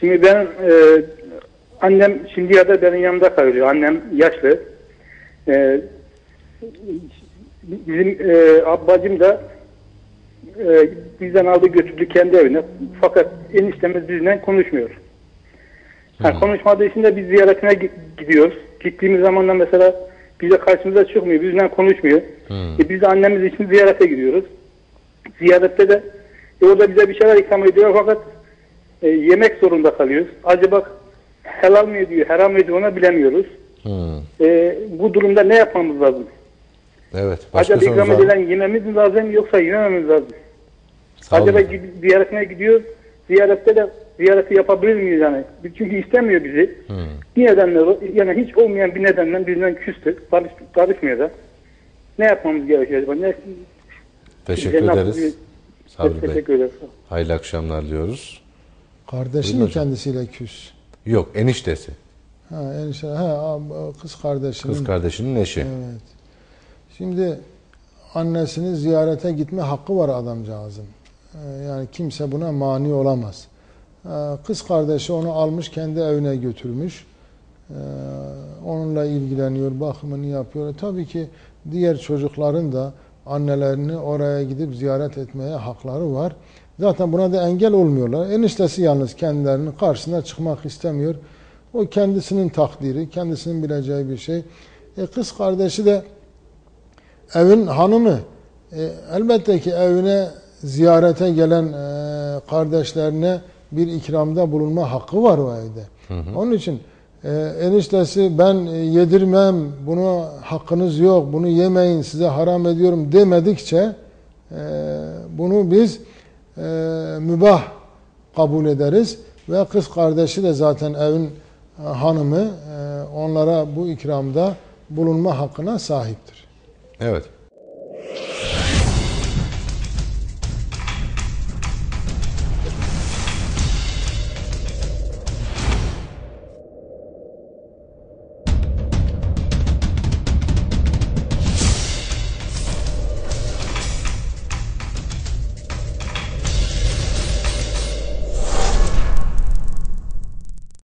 Şimdi ben e, annem şimdi ya da benim yanımda kalıyor. Annem yaşlı. E, bizim e, ablacım da e, bizden aldı götürdü kendi evine. Fakat eniştemiz bizden konuşmuyor. Ha, konuşmadığı için de biz ziyaretine gi- gidiyoruz. Gittiğimiz zaman da mesela bize karşımıza çıkmıyor. Bizden konuşmuyor. E, biz de annemiz için ziyarete gidiyoruz. Ziyarette de e, orada bize bir şeyler ikram ediyor fakat e, yemek zorunda kalıyoruz. Acaba helal mi ediyor, haram mı ediyor onu bilemiyoruz. Hmm. E, bu durumda ne yapmamız lazım? Evet. Başka Acaba ikram edilen yememiz mi lazım yoksa yemememiz lazım? Sağ Acaba gid- ziyaretine gidiyoruz. Ziyarette de ziyareti yapabilir miyiz yani? Çünkü istemiyor bizi. Hmm. Bir nedenle yani hiç olmayan bir nedenden bizden küstü. Barış, barışmıyor da. Ne yapmamız gerekiyor acaba? Ne, Teşekkür ederiz. Sabri Bey. Teşekkür ederiz. Hayırlı akşamlar diyoruz. Kardeşi Buyurun mi hocam. kendisiyle küs? Yok eniştesi. Ha, enişte, ha, kız kardeşinin. Kız kardeşinin eşi. Evet. Şimdi annesini ziyarete gitme hakkı var adamcağızın. Ee, Yani kimse buna mani olamaz. Ee, Kız kardeşi onu almış kendi evine götürmüş. Ee, Onunla ilgileniyor, bakımını yapıyor. Tabii ki diğer çocukların da annelerini oraya gidip ziyaret etmeye hakları var. Zaten buna da engel olmuyorlar. Eniştesi yalnız kendilerinin karşısına çıkmak istemiyor. O kendisinin takdiri, kendisinin bileceği bir şey. E, kız kardeşi de evin hanımı. E, elbette ki evine ziyarete gelen e, kardeşlerine bir ikramda bulunma hakkı var o evde. Onun için e, eniştesi ben e, yedirmem, bunu hakkınız yok, bunu yemeyin, size haram ediyorum demedikçe e, bunu biz e, mübah kabul ederiz ve kız kardeşi de zaten evin e, hanımı e, onlara bu ikramda bulunma hakkına sahiptir. Evet.